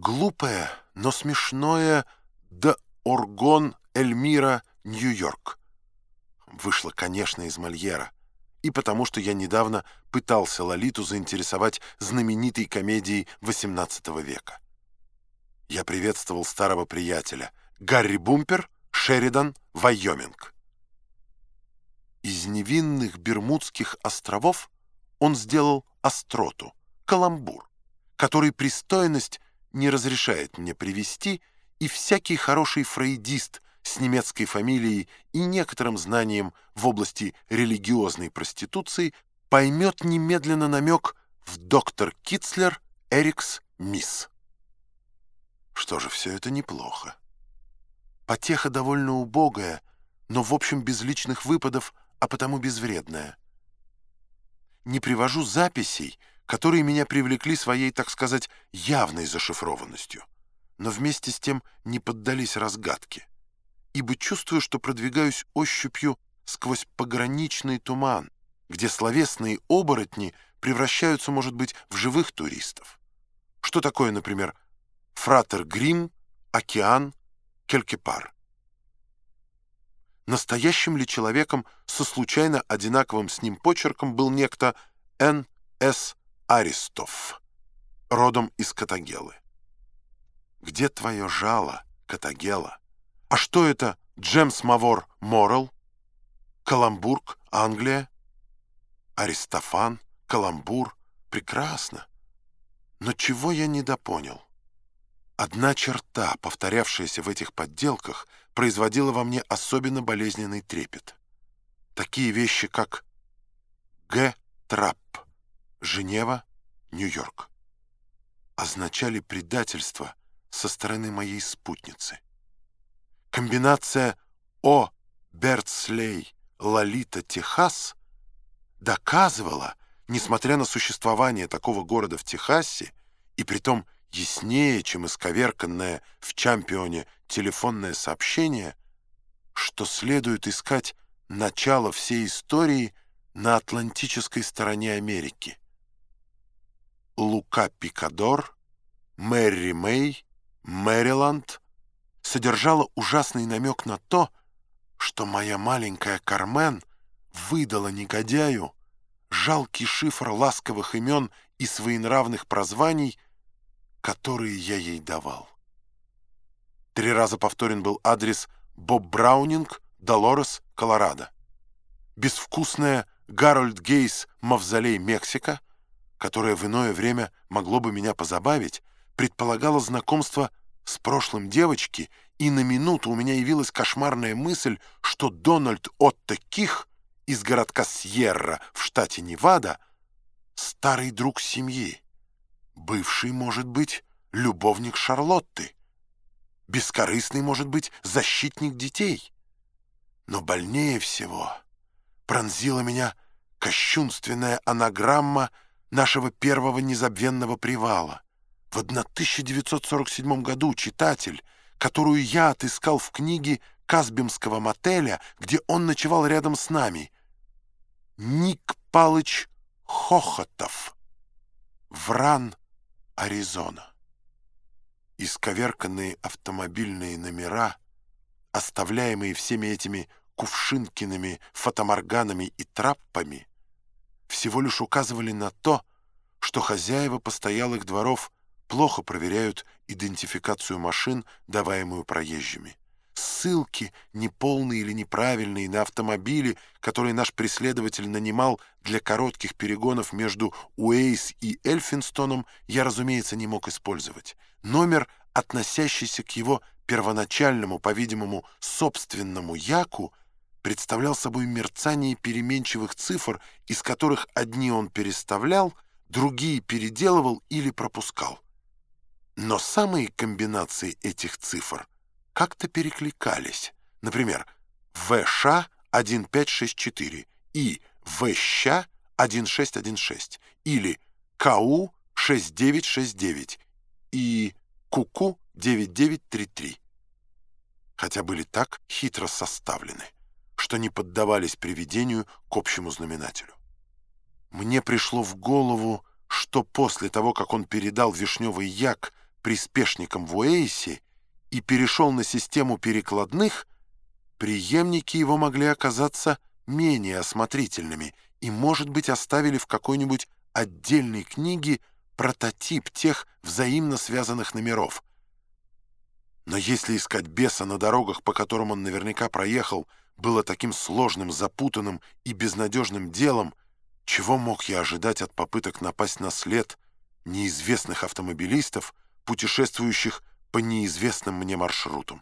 Глупое, но смешное «Да Оргон Эльмира, Нью-Йорк». Вышло, конечно, из Мольера. И потому, что я недавно пытался Лолиту заинтересовать знаменитой комедией XVIII века. Я приветствовал старого приятеля. Гарри Бумпер, Шеридан, Вайоминг. Из невинных Бермудских островов он сделал остроту, каламбур, который пристойность не разрешает мне привести, и всякий хороший фрейдист с немецкой фамилией и некоторым знанием в области религиозной проституции поймет немедленно намек в доктор Китцлер Эрикс Мисс. Что же, все это неплохо. Потеха довольно убогая, но в общем без личных выпадов, а потому безвредная. Не привожу записей, которые меня привлекли своей, так сказать, явной зашифрованностью, но вместе с тем не поддались разгадке, ибо чувствую, что продвигаюсь ощупью сквозь пограничный туман, где словесные оборотни превращаются, может быть, в живых туристов. Что такое, например, фратер Грим, океан, келькепар? Настоящим ли человеком со случайно одинаковым с ним почерком был некто Н. С. Аристов, родом из Катагелы. Где твое жало, Катагела? А что это Джемс Мавор Моррелл? Каламбург, Англия? Аристофан, Каламбур. Прекрасно. Но чего я недопонял? Одна черта, повторявшаяся в этих подделках, производила во мне особенно болезненный трепет. Такие вещи, как Г. Трапп, Женева, Нью-Йорк, означали предательство со стороны моей спутницы. Комбинация О. Бертслей, Лолита, Техас доказывала, несмотря на существование такого города в Техасе, и притом яснее, чем исковерканное в чемпионе телефонное сообщение, что следует искать начало всей истории на атлантической стороне Америки. Лука Пикадор, Мэри Мэй, Мэриланд содержала ужасный намек на то, что моя маленькая Кармен выдала негодяю жалкий шифр ласковых имен и своенравных прозваний, которые я ей давал. Три раза повторен был адрес Боб Браунинг, Долорес, Колорадо. Безвкусная Гарольд Гейс «Мавзолей Мексика» которое в иное время могло бы меня позабавить, предполагало знакомство с прошлым девочки, и на минуту у меня явилась кошмарная мысль, что Дональд Отто Ких из городка Сьерра в штате Невада старый друг семьи, бывший, может быть, любовник Шарлотты, бескорыстный, может быть, защитник детей. Но больнее всего пронзила меня кощунственная анаграмма нашего первого незабвенного привала. В 1947 году читатель, которую я отыскал в книге Казбимского мотеля, где он ночевал рядом с нами, Ник Палыч Хохотов, Вран, Аризона. Исковерканные автомобильные номера, оставляемые всеми этими Кувшинкиными фотоморганами и траппами, всего лишь указывали на то, что хозяева постоялых дворов плохо проверяют идентификацию машин, даваемую проезжими. Ссылки, неполные или неправильные, на автомобили, которые наш преследователь нанимал для коротких перегонов между Уэйс и Эльфинстоном, я, разумеется, не мог использовать. Номер, относящийся к его первоначальному, по-видимому, собственному яку, представлял собой мерцание переменчивых цифр, из которых одни он переставлял, другие переделывал или пропускал. Но самые комбинации этих цифр как-то перекликались. Например, ВШ 1564 и ВЩ 1616 или КУ 6969 и КУКУ 9933. Хотя были так хитро составлены что не поддавались приведению к общему знаменателю. Мне пришло в голову, что после того, как он передал вишневый як приспешником в Уэйсе и перешел на систему перекладных, преемники его могли оказаться менее осмотрительными и, может быть, оставили в какой-нибудь отдельной книге прототип тех взаимно связанных номеров. Но если искать беса на дорогах, по которым он наверняка проехал, было таким сложным, запутанным и безнадежным делом, чего мог я ожидать от попыток напасть на след неизвестных автомобилистов, путешествующих по неизвестным мне маршрутам?